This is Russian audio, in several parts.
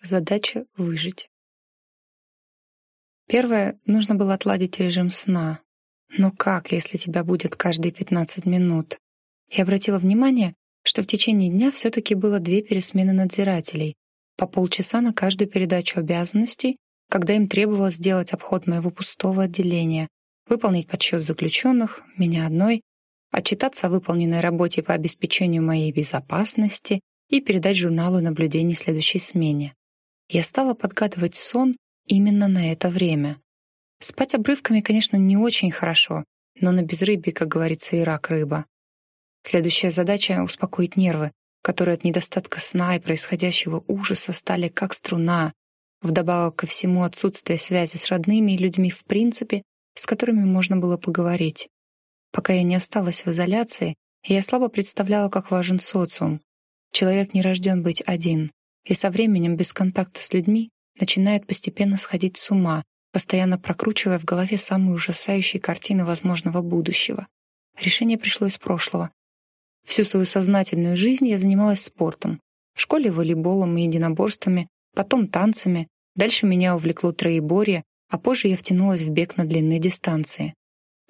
Задача — выжить. Первое — нужно было отладить режим сна. Но как, если тебя будет каждые 15 минут? Я обратила внимание, что в течение дня все-таки было две пересмены надзирателей, по полчаса на каждую передачу обязанностей, когда им требовалось сделать обход моего пустого отделения, выполнить подсчет заключенных, меня одной, отчитаться о выполненной работе по обеспечению моей безопасности и передать журналу наблюдений следующей смене. Я стала подгадывать сон именно на это время. Спать обрывками, конечно, не очень хорошо, но на безрыбье, как говорится, и рак рыба. Следующая задача — успокоить нервы, которые от недостатка сна и происходящего ужаса стали как струна, вдобавок ко всему отсутствие связи с родными и людьми в принципе, с которыми можно было поговорить. Пока я не осталась в изоляции, я слабо представляла, как важен социум. Человек не рожден быть один, и со временем без контакта с людьми начинает постепенно сходить с ума, постоянно прокручивая в голове самые ужасающие картины возможного будущего. Решение пришло из прошлого. Всю свою сознательную жизнь я занималась спортом. В школе волейболом и единоборствами, потом танцами. Дальше меня увлекло троеборье, а позже я втянулась в бег на длинные дистанции.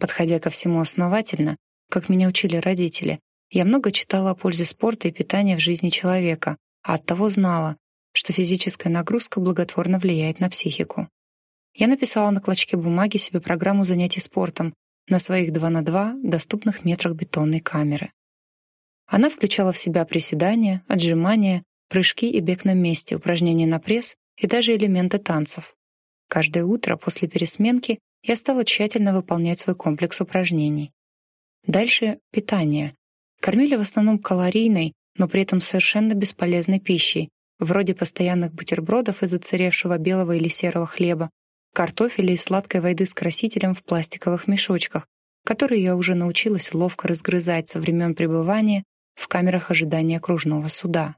Подходя ко всему основательно, как меня учили родители, я много читала о пользе спорта и питания в жизни человека, а оттого знала, что физическая нагрузка благотворно влияет на психику. Я написала на клочке бумаги себе программу занятий спортом на своих 2 на 2 доступных метрах бетонной камеры. Она включала в себя приседания, отжимания, прыжки и бег на месте, упражнения на пресс и даже элементы танцев. Каждое утро после пересменки я стала тщательно выполнять свой комплекс упражнений. Дальше — питание. Кормили в основном калорийной, но при этом совершенно бесполезной пищей, вроде постоянных бутербродов из оцаревшего белого или серого хлеба, картофеля и сладкой воды с красителем в пластиковых мешочках, которые я уже научилась ловко разгрызать со времен пребывания в камерах ожидания окружного суда.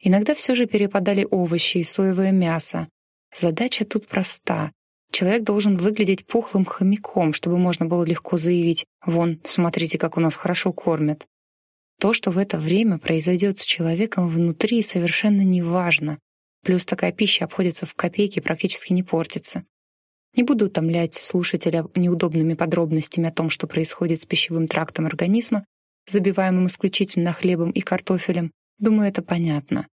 Иногда все же перепадали овощи и соевое мясо, Задача тут проста. Человек должен выглядеть пухлым хомяком, чтобы можно было легко заявить «Вон, смотрите, как у нас хорошо кормят». То, что в это время произойдет с человеком внутри, совершенно не важно. Плюс такая пища обходится в копейки и практически не портится. Не буду утомлять слушателя неудобными подробностями о том, что происходит с пищевым трактом организма, забиваемым исключительно хлебом и картофелем. Думаю, это понятно.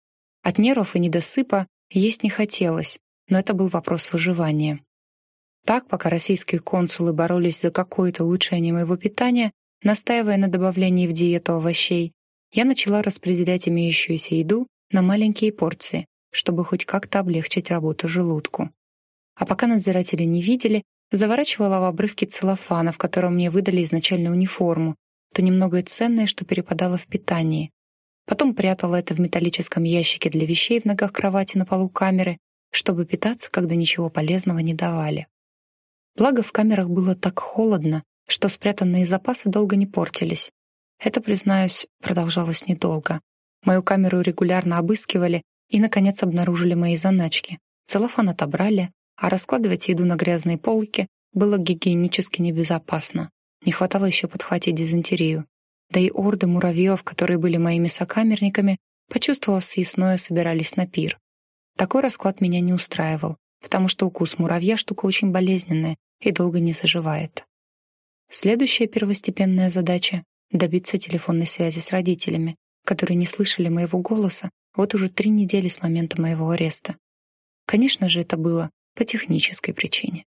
От нервов и недосыпа есть не хотелось, но это был вопрос выживания. Так, пока российские консулы боролись за какое-то улучшение моего питания, настаивая на добавлении в диету овощей, я начала распределять имеющуюся еду на маленькие порции, чтобы хоть как-то облегчить работу желудку. А пока надзиратели не видели, заворачивала в обрывки целлофана, в котором мне выдали изначально униформу, то немногое ценное, что перепадало в питании. Потом прятала это в металлическом ящике для вещей в ногах кровати на полу камеры, чтобы питаться, когда ничего полезного не давали. Благо, в камерах было так холодно, что спрятанные запасы долго не портились. Это, признаюсь, продолжалось недолго. Мою камеру регулярно обыскивали и, наконец, обнаружили мои заначки. Целлофан отобрали, а раскладывать еду на грязные полки было гигиенически небезопасно. Не хватало еще подхватить дизентерию. Да и орды муравьев, которые были моими сокамерниками, почувствовав съестное, собирались на пир. Такой расклад меня не устраивал, потому что укус муравья — штука очень болезненная и долго не заживает. Следующая первостепенная задача — добиться телефонной связи с родителями, которые не слышали моего голоса вот уже три недели с момента моего ареста. Конечно же, это было по технической причине.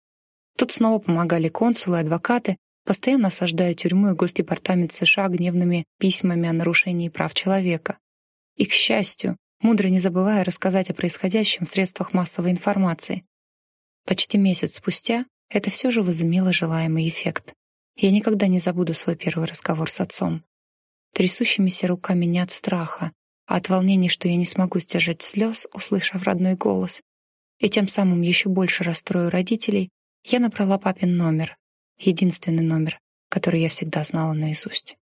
Тут снова помогали консулы адвокаты, постоянно осаждая тюрьму и Госдепартамент США гневными письмами о нарушении прав человека. И, к счастью, мудро не забывая рассказать о происходящем в средствах массовой информации. Почти месяц спустя это все же возымело желаемый эффект. Я никогда не забуду свой первый разговор с отцом. Трясущимися руками не от страха, а от волнения, что я не смогу сдержать слез, услышав родной голос, и тем самым еще больше расстрою родителей, я набрала папин номер, единственный номер, который я всегда знала наизусть.